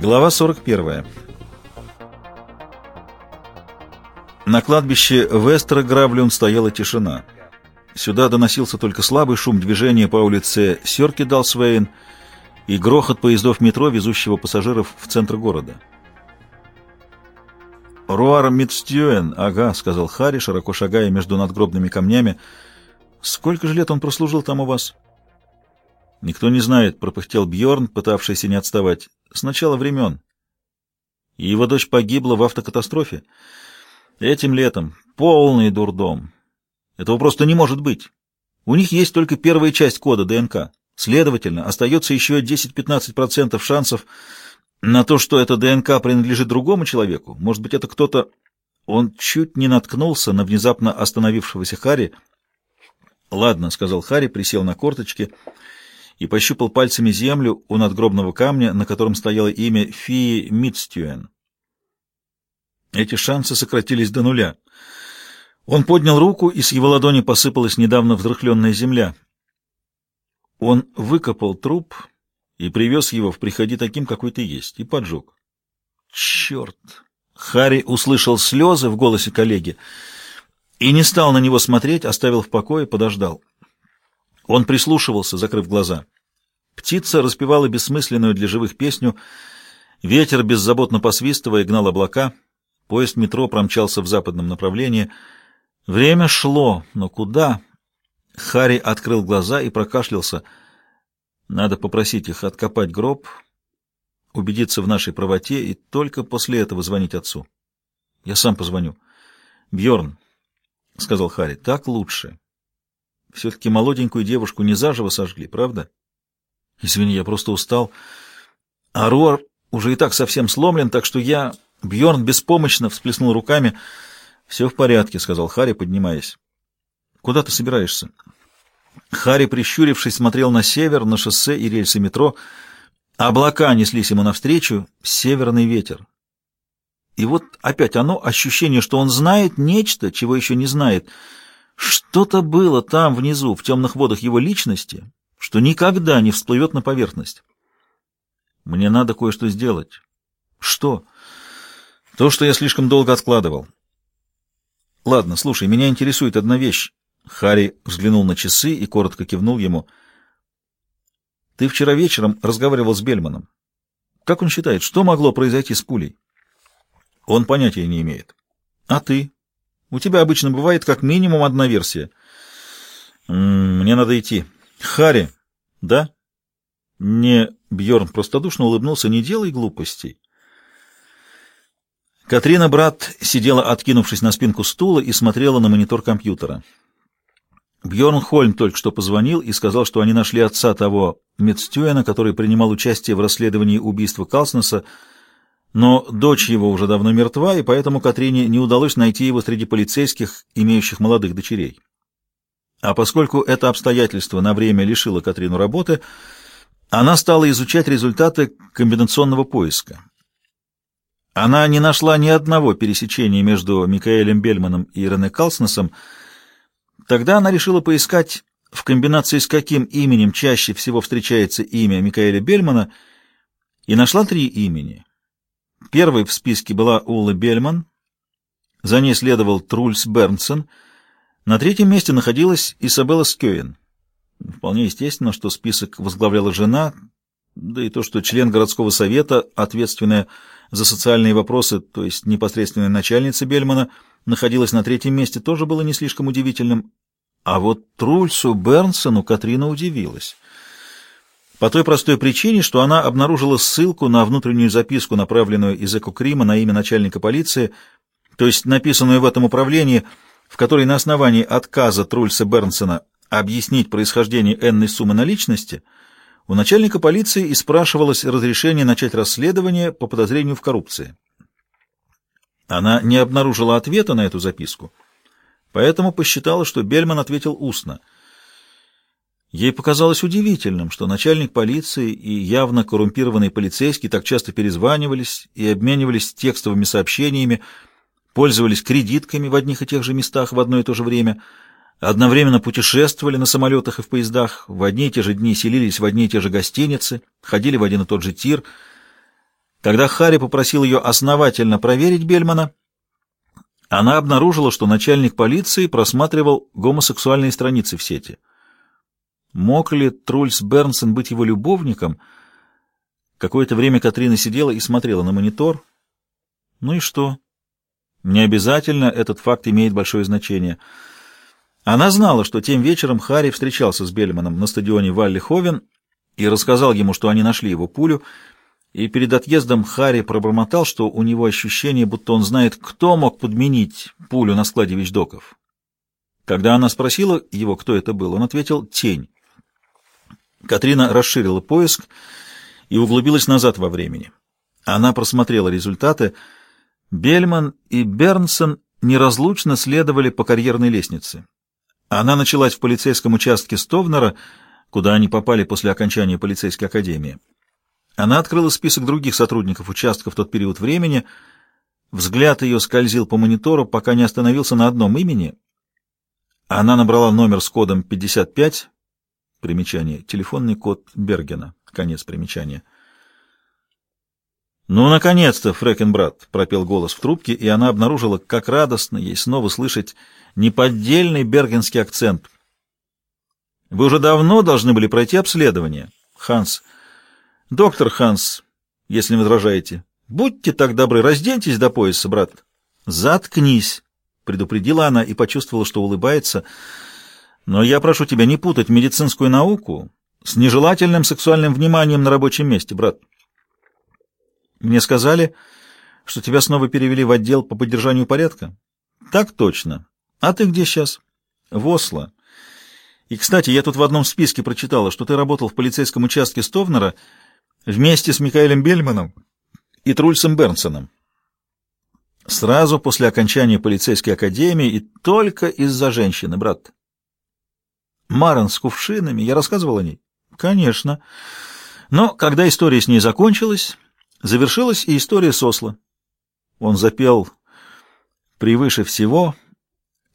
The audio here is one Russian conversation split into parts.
Глава 41. На кладбище Вестера Гравлюн стояла тишина. Сюда доносился только слабый шум движения по улице Сёркидалсвейн и грохот поездов метро, везущего пассажиров в центр города. «Руар Митстюэн, ага», — сказал Харри, широко шагая между надгробными камнями. «Сколько же лет он прослужил там у вас?» «Никто не знает», — пропыхтел Бьорн, пытавшийся не отставать с начала времен. Его дочь погибла в автокатастрофе. Этим летом. Полный дурдом. Этого просто не может быть. У них есть только первая часть кода ДНК. Следовательно, остается еще 10-15% шансов на то, что эта ДНК принадлежит другому человеку. Может быть, это кто-то... Он чуть не наткнулся на внезапно остановившегося Харри. «Ладно», — сказал Харри, присел на корточки и пощупал пальцами землю у надгробного камня, на котором стояло имя Фии Митстюэн. Эти шансы сократились до нуля. Он поднял руку, и с его ладони посыпалась недавно взрыхленная земля. Он выкопал труп и привез его в «Приходи таким, какой ты есть» и поджег. Черт! Харри услышал слезы в голосе коллеги и не стал на него смотреть, оставил в покое, подождал. Он прислушивался, закрыв глаза. Птица распевала бессмысленную для живых песню. Ветер, беззаботно посвистывая, гнал облака. Поезд метро промчался в западном направлении. Время шло, но куда? Харри открыл глаза и прокашлялся. Надо попросить их откопать гроб, убедиться в нашей правоте и только после этого звонить отцу. Я сам позвоню. Бьорн, сказал Харри, так лучше. Все-таки молоденькую девушку не заживо сожгли, правда? Извини, я просто устал. А Руар уже и так совсем сломлен, так что я... Бьорн беспомощно всплеснул руками. «Все в порядке», — сказал Харри, поднимаясь. «Куда ты собираешься?» Харри, прищурившись, смотрел на север, на шоссе и рельсы метро. Облака неслись ему навстречу, северный ветер. И вот опять оно, ощущение, что он знает нечто, чего еще не знает — что-то было там внизу, в темных водах его личности, что никогда не всплывет на поверхность. Мне надо кое-что сделать. Что? То, что я слишком долго откладывал. Ладно, слушай, меня интересует одна вещь. Харри взглянул на часы и коротко кивнул ему. Ты вчера вечером разговаривал с Бельманом. Как он считает, что могло произойти с пулей? Он понятия не имеет. А ты? У тебя обычно бывает как минимум одна версия. Мне надо идти. Хари, да? Не, Бьорн простодушно улыбнулся, не делай глупостей. Катрина, брат, сидела, откинувшись на спинку стула и смотрела на монитор компьютера. Бьорн Хольм только что позвонил и сказал, что они нашли отца того Медстюэна, который принимал участие в расследовании убийства Калснеса, но дочь его уже давно мертва, и поэтому Катрине не удалось найти его среди полицейских, имеющих молодых дочерей. А поскольку это обстоятельство на время лишило Катрину работы, она стала изучать результаты комбинационного поиска. Она не нашла ни одного пересечения между Микаэлем Бельманом и Рене Калснесом. Тогда она решила поискать, в комбинации с каким именем чаще всего встречается имя Микаэля Бельмана, и нашла три имени — Первой в списке была Ула Бельман, за ней следовал Трульс Бернсен, на третьем месте находилась Изабелла Скёен. Вполне естественно, что список возглавляла жена, да и то, что член городского совета, ответственная за социальные вопросы, то есть непосредственная начальница Бельмана, находилась на третьем месте, тоже было не слишком удивительным. А вот Трульсу Бернсену Катрина удивилась. По той простой причине, что она обнаружила ссылку на внутреннюю записку, направленную из Экокрима на имя начальника полиции, то есть написанную в этом управлении, в которой на основании отказа Трульса Бернсона объяснить происхождение энной суммы наличности, у начальника полиции и спрашивалось разрешение начать расследование по подозрению в коррупции. Она не обнаружила ответа на эту записку, поэтому посчитала, что Бельман ответил устно – Ей показалось удивительным, что начальник полиции и явно коррумпированный полицейский так часто перезванивались и обменивались текстовыми сообщениями, пользовались кредитками в одних и тех же местах в одно и то же время, одновременно путешествовали на самолетах и в поездах, в одни и те же дни селились в одни и те же гостиницы, ходили в один и тот же тир. Когда Харри попросил ее основательно проверить Бельмана, она обнаружила, что начальник полиции просматривал гомосексуальные страницы в сети. Мог ли Трульс Бернсон быть его любовником? Какое-то время Катрина сидела и смотрела на монитор. Ну и что? Не обязательно этот факт имеет большое значение. Она знала, что тем вечером Харри встречался с Бельманом на стадионе Валли-Ховен и рассказал ему, что они нашли его пулю, и перед отъездом Харри пробормотал, что у него ощущение, будто он знает, кто мог подменить пулю на складе вещдоков. Когда она спросила его, кто это был, он ответил «тень». Катрина расширила поиск и углубилась назад во времени. Она просмотрела результаты. Бельман и Бернсон неразлучно следовали по карьерной лестнице. Она началась в полицейском участке Стовнера, куда они попали после окончания полицейской академии. Она открыла список других сотрудников участка в тот период времени. Взгляд ее скользил по монитору, пока не остановился на одном имени. Она набрала номер с кодом 55, примечание, телефонный код Бергена, конец примечания. «Ну, наконец-то, Фрэкенбрат!» — пропел голос в трубке, и она обнаружила, как радостно ей снова слышать неподдельный бергенский акцент. «Вы уже давно должны были пройти обследование, Ханс. Доктор Ханс, если не возражаете, будьте так добры, разденьтесь до пояса, брат». «Заткнись!» — предупредила она и почувствовала, что улыбается. «Но я прошу тебя не путать медицинскую науку с нежелательным сексуальным вниманием на рабочем месте, брат». Мне сказали, что тебя снова перевели в отдел по поддержанию порядка? Так точно. А ты где сейчас? В Осло. И, кстати, я тут в одном списке прочитала, что ты работал в полицейском участке Стовнера вместе с Микаэлем Бельманом и Трульсом Бернсоном. Сразу после окончания полицейской академии и только из-за женщины, брат. Маран с кувшинами, я рассказывал о ней? Конечно. Но когда история с ней закончилась, Завершилась и история с Осло. Он запел превыше всего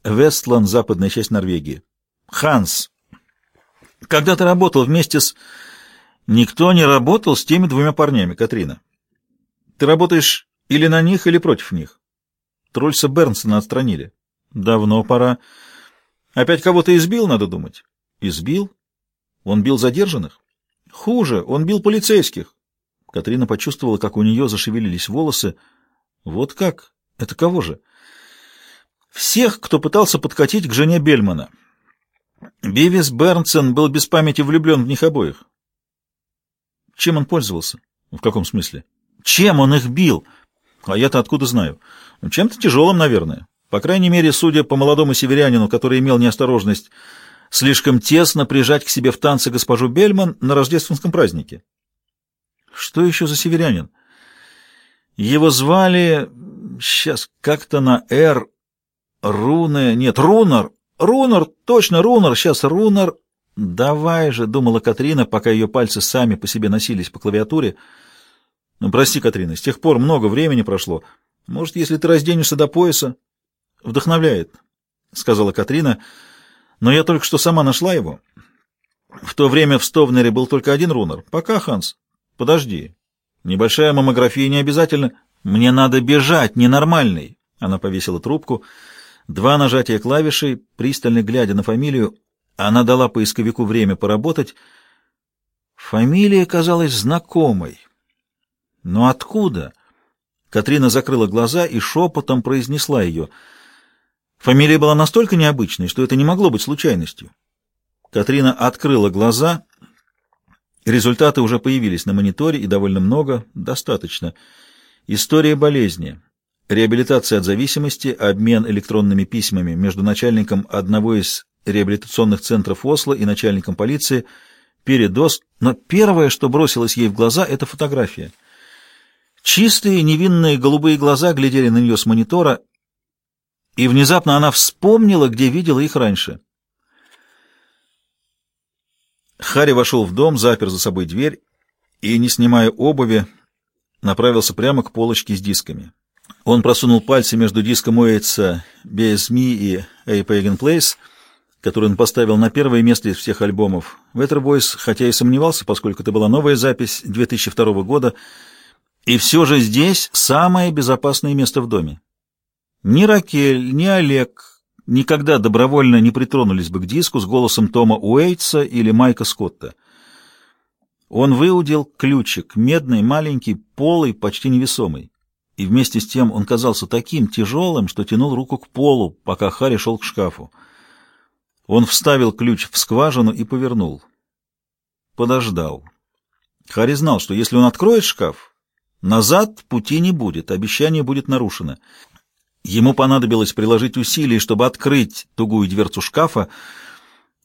Вестланд, западная часть Норвегии. Ханс, когда ты работал вместе с... Никто не работал с теми двумя парнями, Катрина. Ты работаешь или на них, или против них. Трольса Бернсона отстранили. Давно пора. Опять кого-то избил, надо думать. Избил? Он бил задержанных? Хуже, он бил полицейских. Катрина почувствовала, как у нее зашевелились волосы. Вот как? Это кого же? Всех, кто пытался подкатить к жене Бельмана. Бивис Бернсен был без памяти влюблен в них обоих. Чем он пользовался? В каком смысле? Чем он их бил? А я-то откуда знаю? Чем-то тяжелым, наверное. По крайней мере, судя по молодому северянину, который имел неосторожность слишком тесно прижать к себе в танце госпожу Бельман на рождественском празднике. Что еще за северянин? Его звали... Сейчас как-то на «Р». Руне... Нет, Рунар. Рунар, точно, Рунар. Сейчас Рунар... «Давай же», — думала Катрина, пока ее пальцы сами по себе носились по клавиатуре. «Ну, прости, Катрина, с тех пор много времени прошло. Может, если ты разденешься до пояса...» «Вдохновляет», — сказала Катрина. «Но я только что сама нашла его. В то время в Стовнере был только один Рунар. Пока, Ханс. Подожди. Небольшая маммография не обязательно. Мне надо бежать, ненормальный. Она повесила трубку. Два нажатия клавишей, пристально глядя на фамилию, она дала поисковику время поработать. Фамилия казалась знакомой. Но откуда? Катрина закрыла глаза и шепотом произнесла ее. Фамилия была настолько необычной, что это не могло быть случайностью. Катрина открыла глаза Результаты уже появились на мониторе и довольно много, достаточно. История болезни, реабилитация от зависимости, обмен электронными письмами между начальником одного из реабилитационных центров Осло и начальником полиции, передоз, но первое, что бросилось ей в глаза, это фотография. Чистые, невинные голубые глаза глядели на нее с монитора, и внезапно она вспомнила, где видела их раньше. Харри вошел в дом, запер за собой дверь и, не снимая обуви, направился прямо к полочке с дисками. Он просунул пальцы между диском Уэйтса «BSME» и «A Pagan Place», который он поставил на первое место из всех альбомов. Boys, хотя и сомневался, поскольку это была новая запись 2002 года, И все же здесь самое безопасное место в доме. Ни Ракель, ни Олег никогда добровольно не притронулись бы к диску с голосом Тома Уэйтса или Майка Скотта. Он выудил ключик, медный, маленький, полый, почти невесомый. И вместе с тем он казался таким тяжелым, что тянул руку к полу, пока Харри шел к шкафу. Он вставил ключ в скважину и повернул. Подождал. Харри знал, что если он откроет шкаф, назад пути не будет, обещание будет нарушено. Ему понадобилось приложить усилия, чтобы открыть тугую дверцу шкафа,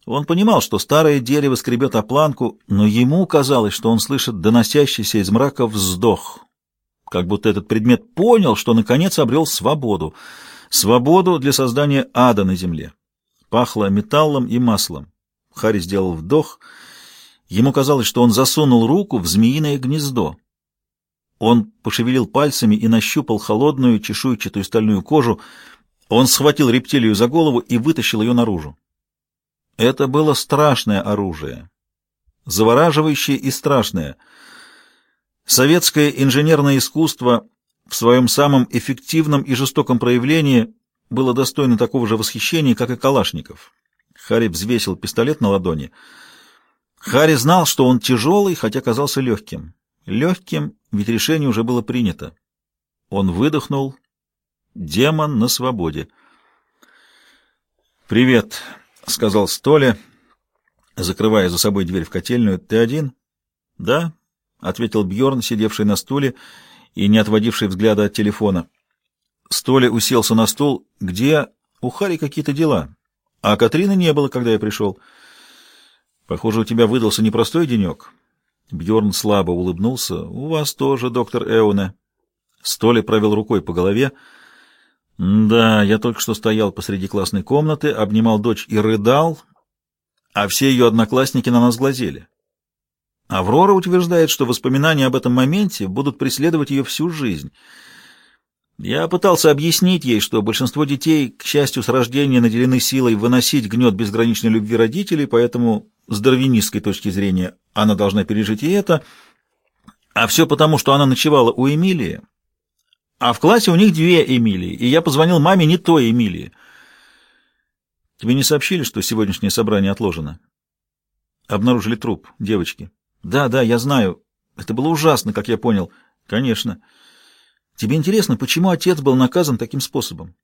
он понимал, что старое дерево скребет о планку, но ему казалось, что он слышит доносящийся из мрака вздох, как будто этот предмет понял, что наконец обрел свободу, свободу для создания ада на земле. Пахло металлом и маслом. Харри сделал вдох. Ему казалось, что он засунул руку в змеиное гнездо. Он пошевелил пальцами и нащупал холодную чешуйчатую стальную кожу. Он схватил рептилию за голову и вытащил ее наружу. Это было страшное оружие, завораживающее и страшное. Советское инженерное искусство в своем самом эффективном и жестоком проявлении было достойно такого же восхищения, как и Калашников. Харри взвесил пистолет на ладони. Харри знал, что он тяжелый, хотя казался легким. Легким, ведь решение уже было принято. Он выдохнул. Демон на свободе. «Привет», — сказал Столя, закрывая за собой дверь в котельную. — Ты один? — Да, — ответил Бьорн, сидевший на стуле и не отводивший взгляда от телефона. Столя уселся на стул. — Где? — У Хари какие-то дела. А Катрины не было, когда я пришел. — Похоже, у тебя выдался непростой денек. Бьорн слабо улыбнулся. — У вас тоже, доктор Эуне. Столя провел рукой по голове. — да, я только что стоял посреди классной комнаты, обнимал дочь и рыдал, а все ее одноклассники на нас глазели. Аврора утверждает, что воспоминания об этом моменте будут преследовать ее всю жизнь. Я пытался объяснить ей, что большинство детей, к счастью, с рождения наделены силой выносить гнет безграничной любви родителей, поэтому с дарвинистской точки зрения она должна пережить и это, а все потому, что она ночевала у Эмилии, а в классе у них две Эмилии, и я позвонил маме не той Эмилии. Тебе не сообщили, что сегодняшнее собрание отложено? Обнаружили труп девочки. Да, да, я знаю. Это было ужасно, как я понял. Конечно. Тебе интересно, почему отец был наказан таким способом?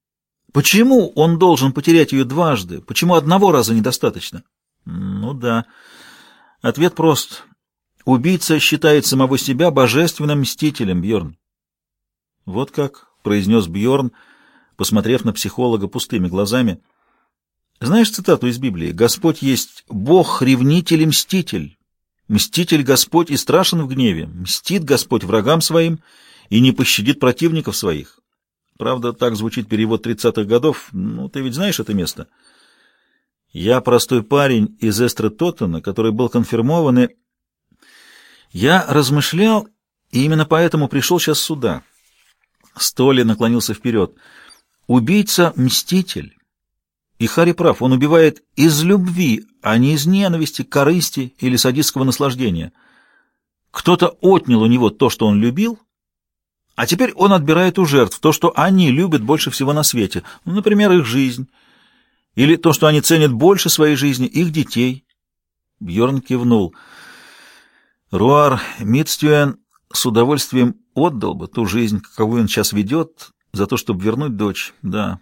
Почему он должен потерять ее дважды? Почему одного раза недостаточно? Ну да. Ответ прост. Убийца считает самого себя божественным мстителем, Бьорн. Вот как, произнес Бьорн, посмотрев на психолога пустыми глазами. Знаешь цитату из Библии? Господь есть Бог, ревнитель и мститель. Мститель Господь и страшен в гневе. Мстит Господь врагам своим и не пощадит противников своих. Правда, так звучит перевод тридцатых годов. Ну, ты ведь знаешь это место? Я простой парень из Эстры Тоттена, который был конфирмован, и... Я размышлял, и именно поэтому пришел сейчас сюда. Столи наклонился вперед. «Убийца — мститель. И Харри прав, он убивает из любви, а не из ненависти, корысти или садистского наслаждения. Кто-то отнял у него то, что он любил, а теперь он отбирает у жертв то, что они любят больше всего на свете, ну, например, их жизнь, или то, что они ценят больше своей жизни, их детей». Бьорн кивнул. Руар Мидстюэн с удовольствием отдал бы ту жизнь, каковую он сейчас ведет, за то, чтобы вернуть дочь, да.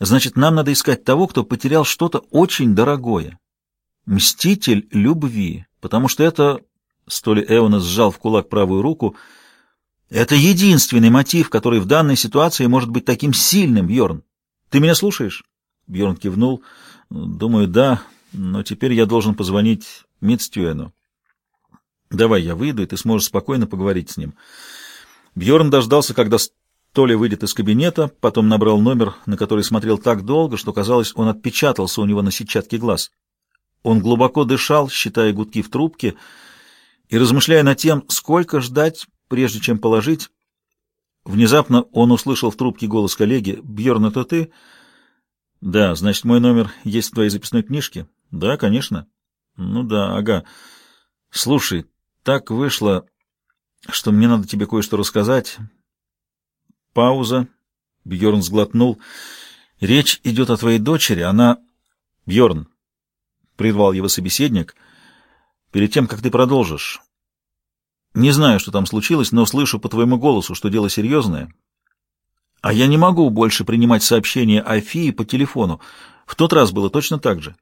Значит, нам надо искать того, кто потерял что-то очень дорогое. Мститель любви, потому что это, Столи Эона сжал в кулак правую руку, это единственный мотив, который в данной ситуации может быть таким сильным, Бьорн. Ты меня слушаешь? Бьорн кивнул. Думаю, да, но теперь я должен позвонить Мидстюэну. Давай я выйду, и ты сможешь спокойно поговорить с ним. Бьорн дождался, когда Толя выйдет из кабинета, потом набрал номер, на который смотрел так долго, что, казалось, он отпечатался у него на сетчатке глаз. Он глубоко дышал, считая гудки в трубке, и размышляя над тем, сколько ждать, прежде чем положить. Внезапно он услышал в трубке голос коллеги. «Бьерн, это ты?» «Да, значит, мой номер есть в твоей записной книжке?» «Да, конечно». «Ну да, ага. Слушай, так вышло. что мне надо тебе кое-что рассказать. Пауза. Бьорн сглотнул. Речь идет о твоей дочери. Она... Бьорн, прервал его собеседник, перед тем, как ты продолжишь. Не знаю, что там случилось, но слышу по твоему голосу, что дело серьезное. А я не могу больше принимать сообщения о по телефону. В тот раз было точно так же.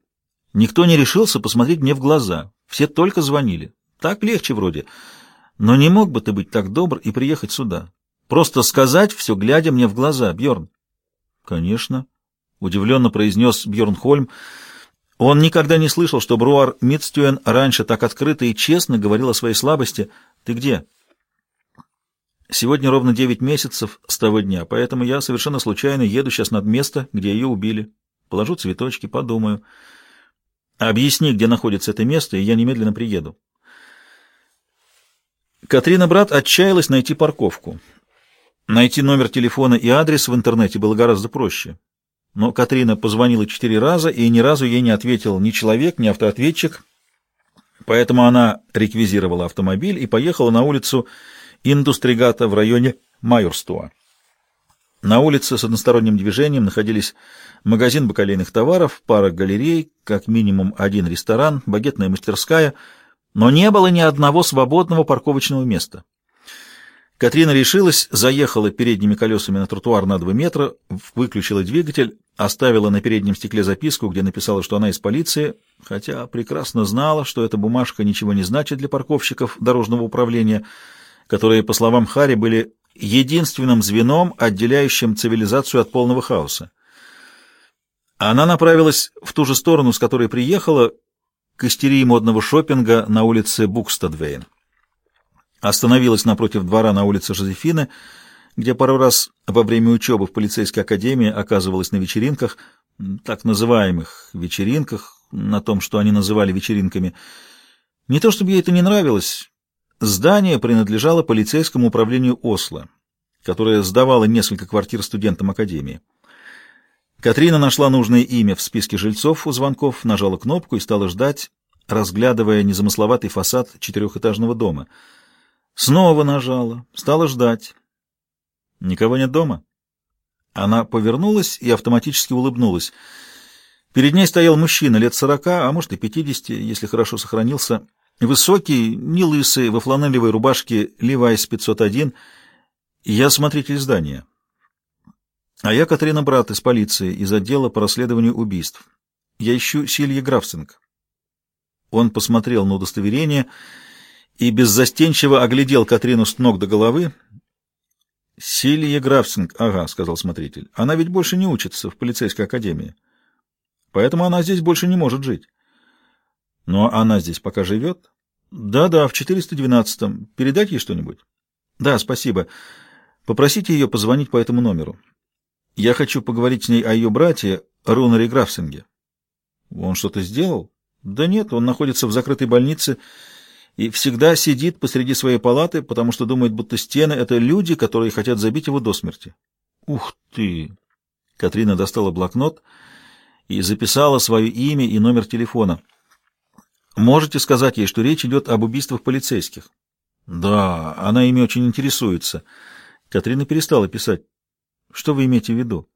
Никто не решился посмотреть мне в глаза. Все только звонили. Так легче вроде. Но не мог бы ты быть так добр и приехать сюда? Просто сказать все, глядя мне в глаза, Бьорн. Конечно, удивленно произнес Бьорн Хольм. Он никогда не слышал, что Бруар Мидстюен раньше так открыто и честно говорил о своей слабости. Ты где? Сегодня ровно девять месяцев с того дня, поэтому я совершенно случайно еду сейчас над место, где ее убили. Положу цветочки, подумаю. Объясни, где находится это место, и я немедленно приеду. Катрина брат отчаялась найти парковку. Найти номер телефона и адрес в интернете было гораздо проще. Но Катрина позвонила четыре раза, и ни разу ей не ответил ни человек, ни автоответчик. Поэтому она реквизировала автомобиль и поехала на улицу Индустригата в районе Майорстуа. На улице с односторонним движением находились магазин бакалейных товаров, пара галерей, как минимум один ресторан, багетная мастерская, но не было ни одного свободного парковочного места. Катрина решилась, заехала передними колесами на тротуар на два метра, выключила двигатель, оставила на переднем стекле записку, где написала, что она из полиции, хотя прекрасно знала, что эта бумажка ничего не значит для парковщиков дорожного управления, которые, по словам Хари, были единственным звеном, отделяющим цивилизацию от полного хаоса. Она направилась в ту же сторону, с которой приехала, к истерии модного шопинга на улице Букстадвейн. Остановилась напротив двора на улице Жозефины, где пару раз во время учебы в полицейской академии оказывалась на вечеринках, так называемых вечеринках, на том, что они называли вечеринками. Не то чтобы ей это не нравилось, здание принадлежало полицейскому управлению Осло, которое сдавало несколько квартир студентам академии. Катрина нашла нужное имя в списке жильцов у звонков, нажала кнопку и стала ждать, разглядывая незамысловатый фасад четырехэтажного дома — Снова нажала, стала ждать. Никого нет дома. Она повернулась и автоматически улыбнулась. Перед ней стоял мужчина лет сорока, а может и пятидесяти, если хорошо сохранился. Высокий, не лысый, во фланелевой рубашке Levi's 501. Я смотритель здания. А я Катрина Брат из полиции, из отдела по расследованию убийств. Я ищу Силье Графсинг. Он посмотрел на удостоверение и беззастенчиво оглядел Катрину с ног до головы. «Силья Графсинг, ага», — сказал смотритель. «Она ведь больше не учится в полицейской академии. Поэтому она здесь больше не может жить». «Но она здесь пока живет?» «Да-да, в 412-м. Передать ей что-нибудь?» «Да, спасибо. Попросите ее позвонить по этому номеру. Я хочу поговорить с ней о ее брате Рунаре Графсинге». «Он что-то сделал?» «Да нет, он находится в закрытой больнице» и всегда сидит посреди своей палаты, потому что думает, будто стены — это люди, которые хотят забить его до смерти. Ух ты! Катрина достала блокнот и записала свое имя и номер телефона. Можете сказать ей, что речь идет об убийствах полицейских? Да, она ими очень интересуется. Катрина перестала писать. Что вы имеете в виду?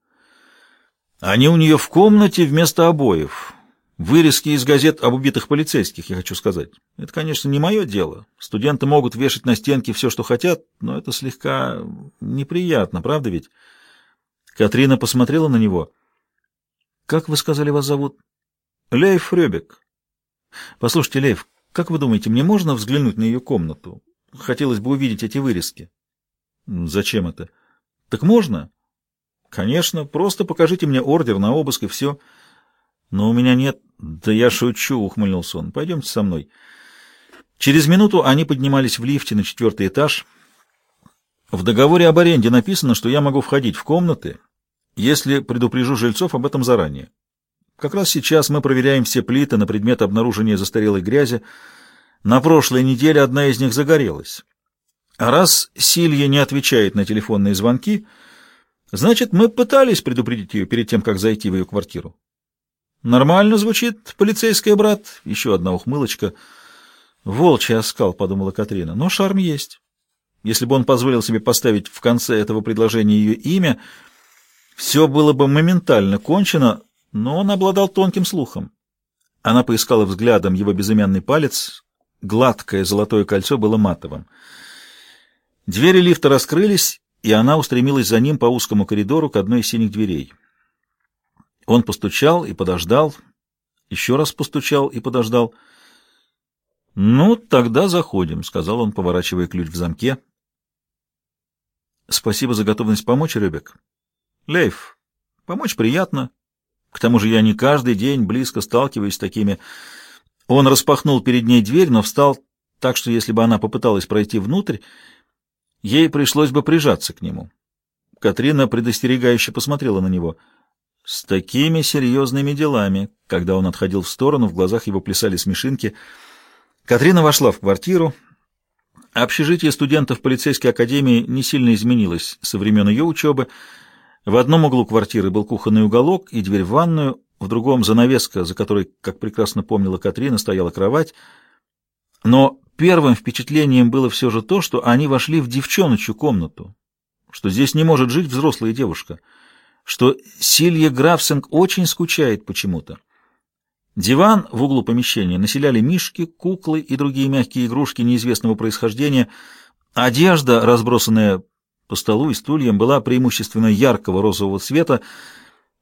Они у нее в комнате вместо обоев. Вырезки из газет об убитых полицейских, я хочу сказать. Это, конечно, не мое дело. Студенты могут вешать на стенки все, что хотят, но это слегка неприятно, правда ведь? Катрина посмотрела на него. «Как вы сказали, вас зовут?» «Лейф Рёбек». «Послушайте, Лейф, как вы думаете, мне можно взглянуть на ее комнату? Хотелось бы увидеть эти вырезки». «Зачем это?» «Так можно?» «Конечно, просто покажите мне ордер на обыск и все». «Но у меня нет...» «Да я шучу», — ухмыльнулся он. «Пойдемте со мной». Через минуту они поднимались в лифте на четвертый этаж. В договоре об аренде написано, что я могу входить в комнаты, если предупрежу жильцов об этом заранее. Как раз сейчас мы проверяем все плиты на предмет обнаружения застарелой грязи. На прошлой неделе одна из них загорелась. А раз Силья не отвечает на телефонные звонки, значит, мы пытались предупредить ее перед тем, как зайти в ее квартиру. Нормально звучит, полицейская брат. Еще одна ухмылочка. Волчий оскал, подумала Катрина. Но шарм есть. Если бы он позволил себе поставить в конце этого предложения ее имя, все было бы моментально кончено, но он обладал тонким слухом. Она поискала взглядом его безымянный палец, гладкое золотое кольцо было матовым. Двери лифта раскрылись, и она устремилась за ним по узкому коридору к одной из синих дверей. Он постучал и подождал, еще раз постучал и подождал. «Ну, тогда заходим», — сказал он, поворачивая ключ в замке. «Спасибо за готовность помочь, Ребек. Лейф, помочь приятно. К тому же я не каждый день близко сталкиваюсь с такими...» Он распахнул перед ней дверь, но встал так, что если бы она попыталась пройти внутрь, ей пришлось бы прижаться к нему. Катрина предостерегающе посмотрела на него — с такими серьезными делами. Когда он отходил в сторону, в глазах его плясали смешинки. Катрина вошла в квартиру. Общежитие студентов полицейской академии не сильно изменилось со времен ее учебы. В одном углу квартиры был кухонный уголок и дверь в ванную, в другом занавеска, за которой, как прекрасно помнила Катрина, стояла кровать. Но первым впечатлением было все же то, что они вошли в девчоночью комнату, что здесь не может жить взрослая девушка — что Силья Графсинг очень скучает почему-то. Диван в углу помещения населяли мишки, куклы и другие мягкие игрушки неизвестного происхождения. Одежда, разбросанная по столу и стульям, была преимущественно яркого розового цвета.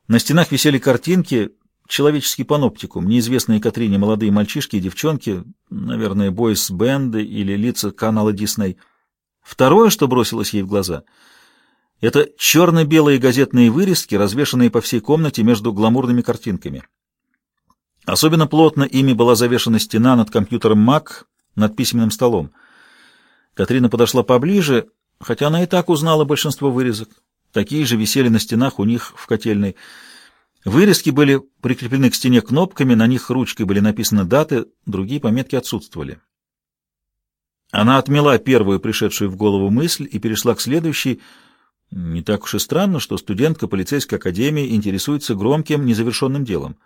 На стенах висели картинки, человеческий паноптикум, неизвестные Катрине молодые мальчишки и девчонки, наверное, бойс-бенды или лица канала Дисней. Второе, что бросилось ей в глаза — это черно-белые газетные вырезки, развешанные по всей комнате между гламурными картинками. Особенно плотно ими была завешена стена над компьютером Mac, над письменным столом. Катрина подошла поближе, хотя она и так узнала большинство вырезок. Такие же висели на стенах у них в котельной. Вырезки были прикреплены к стене кнопками, на них ручкой были написаны даты, другие пометки отсутствовали. Она отмела первую пришедшую в голову мысль и перешла к следующей — не так уж и странно, что студентка полицейской академии интересуется громким, незавершенным делом.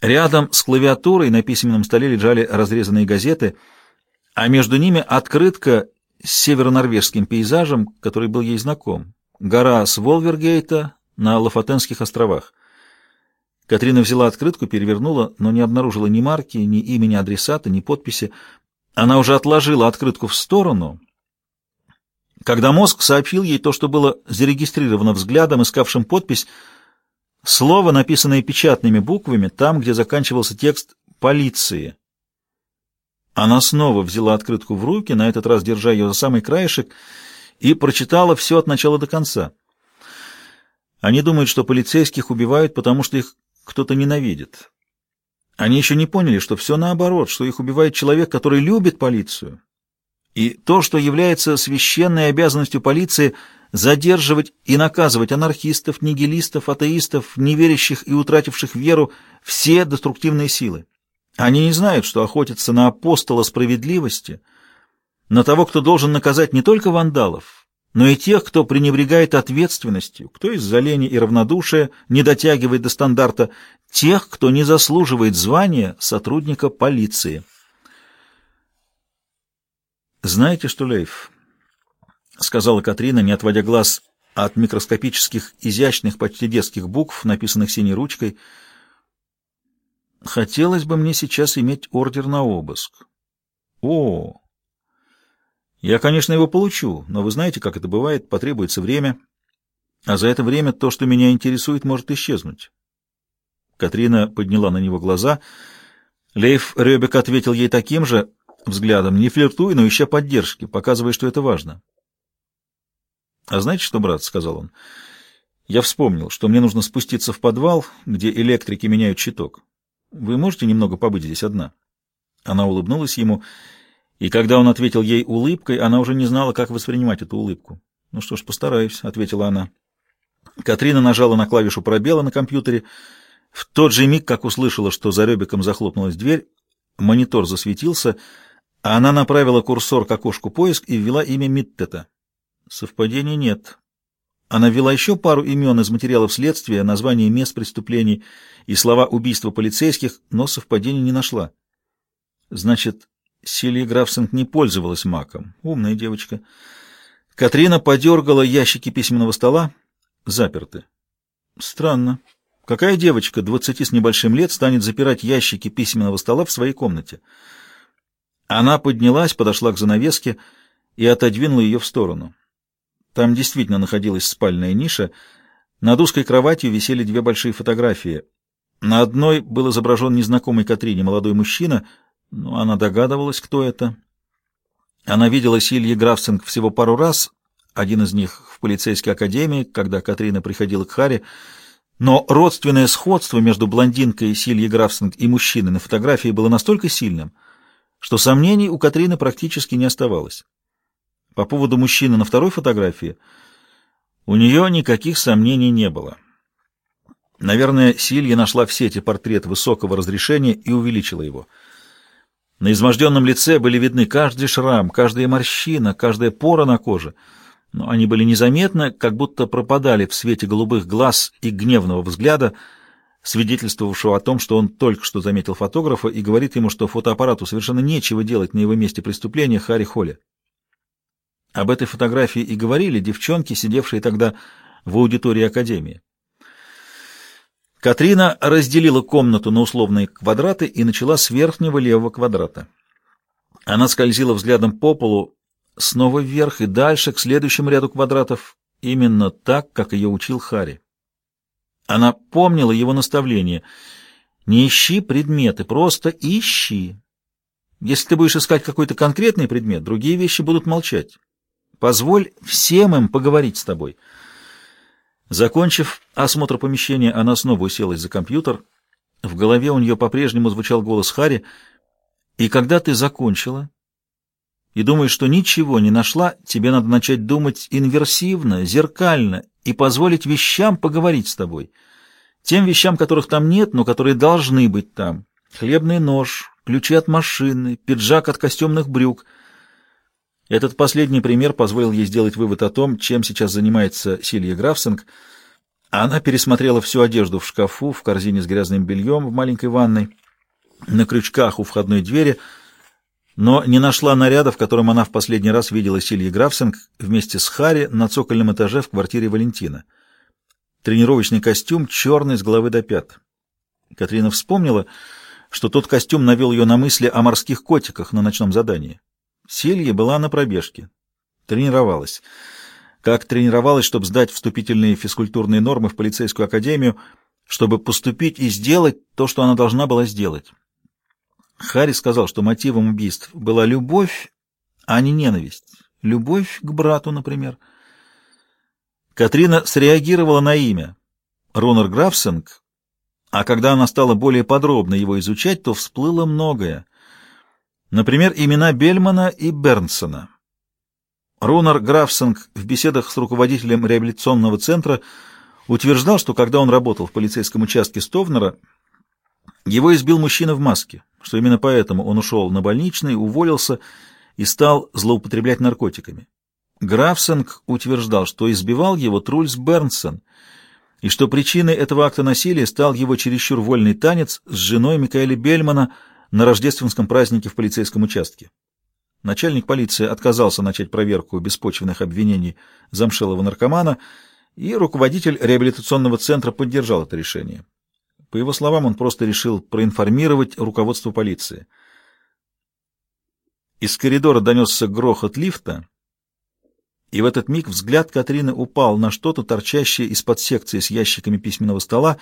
Рядом с клавиатурой на письменном столе лежали разрезанные газеты, а между ними открытка с северо-норвежским пейзажем, который был ей знаком. Гора с Волвергейта на Лафатенских островах. Катрина взяла открытку, перевернула, но не обнаружила ни марки, ни имени адресата, ни подписи. Она уже отложила открытку в сторону — когда мозг сообщил ей то, что было зарегистрировано взглядом, искавшим подпись, слово, написанное печатными буквами, там, где заканчивался текст «полиции». Она снова взяла открытку в руки, на этот раз держа ее за самый краешек, и прочитала все от начала до конца. Они думают, что полицейских убивают, потому что их кто-то ненавидит. Они еще не поняли, что все наоборот, что их убивает человек, который любит полицию, и то, что является священной обязанностью полиции задерживать и наказывать анархистов, нигилистов, атеистов, неверящих и утративших веру, все деструктивные силы. Они не знают, что охотятся на апостола справедливости, на того, кто должен наказать не только вандалов, но и тех, кто пренебрегает ответственностью, кто из-за лени и равнодушия не дотягивает до стандарта, тех, кто не заслуживает звания сотрудника полиции. «Знаете что, Лейф?» — сказала Катрина, не отводя глаз от микроскопических, изящных, почти детских букв, написанных синей ручкой. «Хотелось бы мне сейчас иметь ордер на обыск». «О! Я, конечно, его получу, но вы знаете, как это бывает, потребуется время, а за это время то, что меня интересует, может исчезнуть». Катрина подняла на него глаза. Лейф Рёбек ответил ей таким же — взглядом. Не флиртуй, но ища поддержки, показывай, что это важно. — А знаете что, брат, — сказал он, — я вспомнил, что мне нужно спуститься в подвал, где электрики меняют щиток. Вы можете немного побыть здесь одна? Она улыбнулась ему, и когда он ответил ей улыбкой, она уже не знала, как воспринимать эту улыбку. — Ну что ж, постараюсь, — ответила она. Катрина нажала на клавишу пробела на компьютере. В тот же миг, как услышала, что за Ребеком захлопнулась дверь, монитор засветился — она направила курсор к окошку поиск и ввела имя Миттета. Совпадений нет. Она ввела еще пару имен из материалов следствия, названия мест преступлений и слова убийства полицейских, но совпадений не нашла. Значит, Силья Графсинг не пользовалась маком. Умная девочка. Катрина подергала ящики письменного стола. Заперты. Странно. Какая девочка двадцати с небольшим лет станет запирать ящики письменного стола в своей комнате? Она поднялась, подошла к занавеске и отодвинула ее в сторону. Там действительно находилась спальная ниша. Над узкой кроватью висели две большие фотографии. На одной был изображен незнакомый Катрине молодой мужчина, но она догадывалась, кто это. Она видела Силье Графсинг всего пару раз, один из них в полицейской академии, когда Катрина приходила к Харе, но родственное сходство между блондинкой Сильей Графсинг и мужчиной на фотографии было настолько сильным, что сомнений у Катрины практически не оставалось. По поводу мужчины на второй фотографии у нее никаких сомнений не было. Наверное, Силья нашла в сети портрет высокого разрешения и увеличила его. На изможденном лице были видны каждый шрам, каждая морщина, каждая пора на коже — но они были незаметны, как будто пропадали в свете голубых глаз и гневного взгляда, свидетельствовавшего о том, что он только что заметил фотографа и говорит ему, что фотоаппарату совершенно нечего делать на его месте преступления Харри Холли. Об этой фотографии и говорили девчонки, сидевшие тогда в аудитории Академии. Катрина разделила комнату на условные квадраты и начала с верхнего левого квадрата. Она скользила взглядом по полу, снова вверх и дальше, к следующему ряду квадратов, именно так, как ее учил Хари. Она помнила его наставление «Не ищи предметы, просто ищи. Если ты будешь искать какой-то конкретный предмет, другие вещи будут молчать. Позволь всем им поговорить с тобой». Закончив осмотр помещения, она снова уселась за компьютер. В голове у нее по-прежнему звучал голос Хари. «И когда ты закончила, и думаешь, что ничего не нашла, тебе надо начать думать инверсивно, зеркально и позволить вещам поговорить с тобой. Тем вещам, которых там нет, но которые должны быть там. Хлебный нож, ключи от машины, пиджак от костюмных брюк. Этот последний пример позволил ей сделать вывод о том, чем сейчас занимается Силья Графсинг. Она пересмотрела всю одежду в шкафу, в корзине с грязным бельем в маленькой ванной, на крючках у входной двери — но не нашла наряда, в котором она в последний раз видела Сильи Графсинг вместе с Харри на цокольном этаже в квартире Валентина. Тренировочный костюм черный с головы до пят. Катрина вспомнила, что тот костюм навел ее на мысли о морских котиках на ночном задании. Силья была на пробежке. Тренировалась. Как тренировалась, чтобы сдать вступительные физкультурные нормы в полицейскую академию, чтобы поступить и сделать то, что она должна была сделать. Харри сказал, что мотивом убийств была любовь, а не ненависть. Любовь к брату, например. Катрина среагировала на имя. Ронар Графсинг, а когда она стала более подробно его изучать, то всплыло многое. Например, имена Бельмана и Бернсона. Ронар Графсинг в беседах с руководителем реабилитационного центра утверждал, что когда он работал в полицейском участке Стовнера, его избил мужчина в маске что именно поэтому он ушел на больничный, уволился и стал злоупотреблять наркотиками. Графсенг утверждал, что избивал его Трульс Бернсон, и что причиной этого акта насилия стал его чересчур вольный танец с женой Микаэля Бельмана на рождественском празднике в полицейском участке. Начальник полиции отказался начать проверку беспочвенных обвинений замшелого наркомана, и руководитель реабилитационного центра поддержал это решение. По его словам, он просто решил проинформировать руководство полиции. Из коридора донесся грохот лифта, и в этот миг взгляд Катрины упал на что-то, торчащее из-под секции с ящиками письменного стола,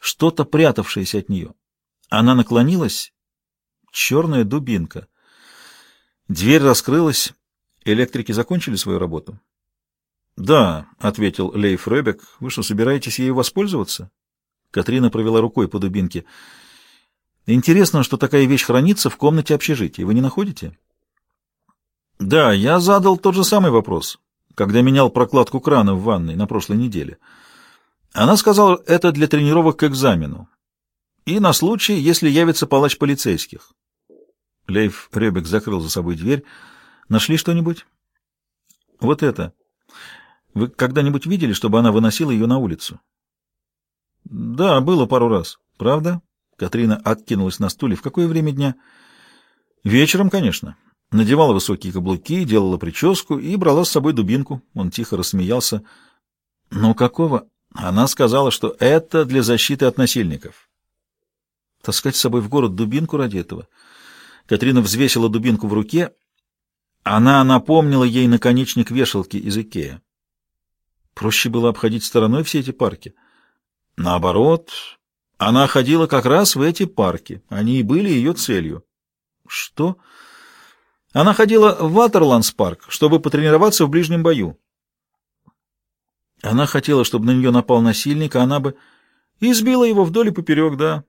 что-то прятавшееся от нее. Она наклонилась. Черная дубинка. Дверь раскрылась. Электрики закончили свою работу? — Да, — ответил Лейф Ребек. — Вы что, собираетесь ею воспользоваться? Катрина провела рукой по дубинке. Интересно, что такая вещь хранится в комнате общежития. Вы не находите? Да, я задал тот же самый вопрос, когда менял прокладку крана в ванной на прошлой неделе. Она сказала, это для тренировок к экзамену. И на случай, если явится палач полицейских. Лейф Ребек закрыл за собой дверь. Нашли что-нибудь? Вот это. Вы когда-нибудь видели, чтобы она выносила ее на улицу? Да, было пару раз. Правда? Катрина откинулась на стуле. В какое время дня? Вечером, конечно. Надевала высокие каблуки, делала прическу и брала с собой дубинку. Он тихо рассмеялся. «Ну какого?» Она сказала, что это для защиты от насильников. Таскать с собой в город дубинку ради этого? Катрина взвесила дубинку в руке. Она напомнила ей наконечник вешалки из Икея. Проще было обходить стороной все эти парки. Наоборот, она ходила как раз в эти парки. Они и были ее целью. Что? Она ходила в Ватерландс-парк, чтобы потренироваться в ближнем бою. Она хотела, чтобы на нее напал насильник, а она бы избила его вдоль и поперек, да.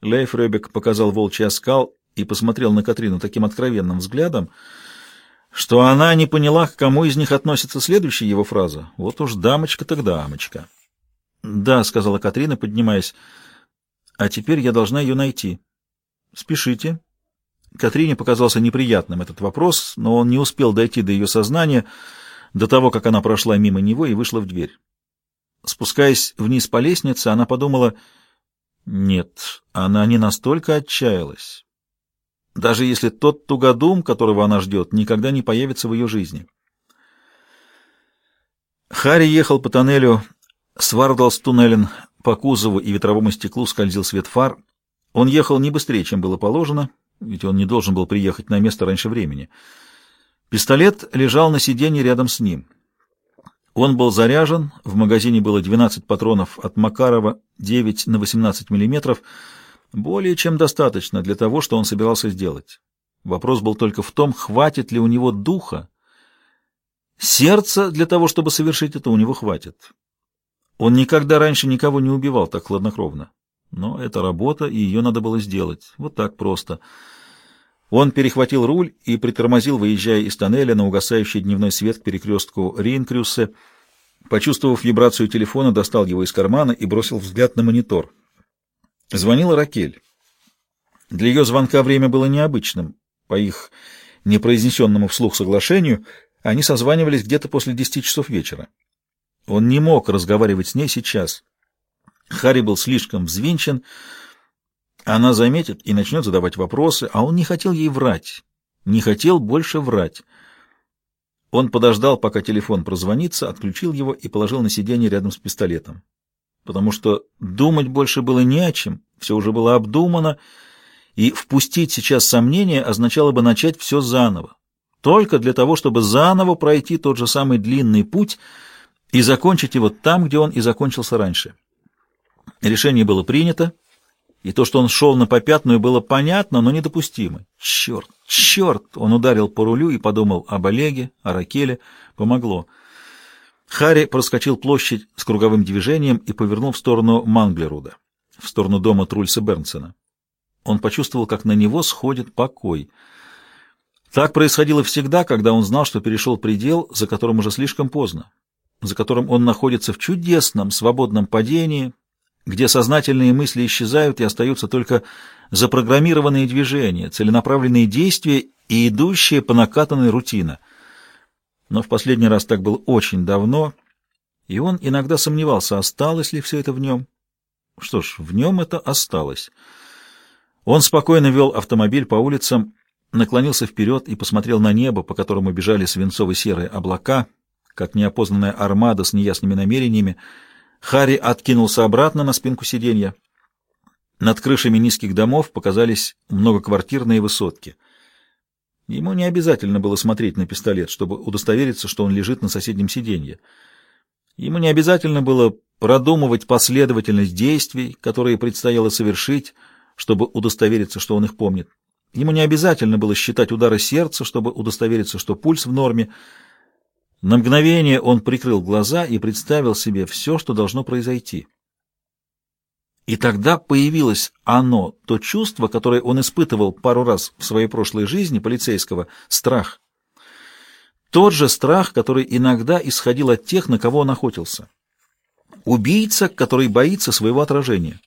Лейф Ребек показал волчий оскал и посмотрел на Катрину таким откровенным взглядом, что она не поняла, к кому из них относится следующая его фраза. «Вот уж дамочка так дамочка». «Да», — сказала Катрина, поднимаясь, — «а теперь я должна ее найти». «Спешите». Катрине показался неприятным этот вопрос, но он не успел дойти до ее сознания, — до того, как она прошла мимо него и вышла в дверь. Спускаясь вниз по лестнице, она подумала, нет, она не настолько отчаялась. Даже если тот тугодум, которого она ждет, никогда не появится в ее жизни. Харри ехал по тоннелю Свардалс-туннелен, по кузову и ветровому стеклу скользил свет фар. Он ехал не быстрее, чем было положено, ведь он не должен был приехать на место раньше времени. Пистолет лежал на сиденье рядом с ним. Он был заряжен, в магазине было 12 патронов от Макарова, 9 на 18 мм, более чем достаточно для того, что он собирался сделать. Вопрос был только в том, хватит ли у него духа. Сердца для того, чтобы совершить это, у него хватит. Он никогда раньше никого не убивал так хладнокровно. Но это работа, и ее надо было сделать. Вот так просто. Он перехватил руль и притормозил, выезжая из тоннеля на угасающий дневной свет к перекрестку Рейнкрюссе. Почувствовав вибрацию телефона, достал его из кармана и бросил взгляд на монитор. Звонила Ракель. Для ее звонка время было необычным. По их непроизнесенному вслух соглашению они созванивались где-то после десяти часов вечера. Он не мог разговаривать с ней сейчас. Харри был слишком взвинчен, она заметит и начнет задавать вопросы, а он не хотел ей врать, не хотел больше врать. Он подождал, пока телефон прозвонится, отключил его и положил на сиденье рядом с пистолетом. Потому что думать больше было не о чем, все уже было обдумано, и впустить сейчас сомнения означало бы начать все заново. Только для того, чтобы заново пройти тот же самый длинный путь и закончить его там, где он и закончился раньше. Решение было принято, и то, что он шел на попятную, было понятно, но недопустимо. Черт, черт! Он ударил по рулю и подумал об Олеге, о Ракеле. Помогло. Харри проскочил площадь с круговым движением и повернул в сторону Манглеруда, в сторону дома Трульса Бернсена. Он почувствовал, как на него сходит покой. Так происходило всегда, когда он знал, что перешел предел, за которым уже слишком поздно, за которым он находится в чудесном свободном падении, где сознательные мысли исчезают и остаются только запрограммированные движения, целенаправленные действия и идущие по накатанной рутина. Но в последний раз так было очень давно, и он иногда сомневался, осталось ли все это в нем. Что ж, в нем это осталось. Он спокойно вел автомобиль по улицам, наклонился вперед и посмотрел на небо, по которому бежали свинцово-серые облака, как неопознанная армада с неясными намерениями, Харри откинулся обратно на спинку сиденья. Над крышами низких домов показались многоквартирные высотки. Ему не обязательно было смотреть на пистолет, чтобы удостовериться, что он лежит на соседнем сиденье. Ему не обязательно было продумывать последовательность действий, которые предстояло совершить, чтобы удостовериться, что он их помнит. Ему не обязательно было считать удары сердца, чтобы удостовериться, что пульс в норме — на мгновение он прикрыл глаза и представил себе все, что должно произойти. И тогда появилось оно, то чувство, которое он испытывал пару раз в своей прошлой жизни, полицейского, страх. Тот же страх, который иногда исходил от тех, на кого он охотился. Убийца, который боится своего отражения.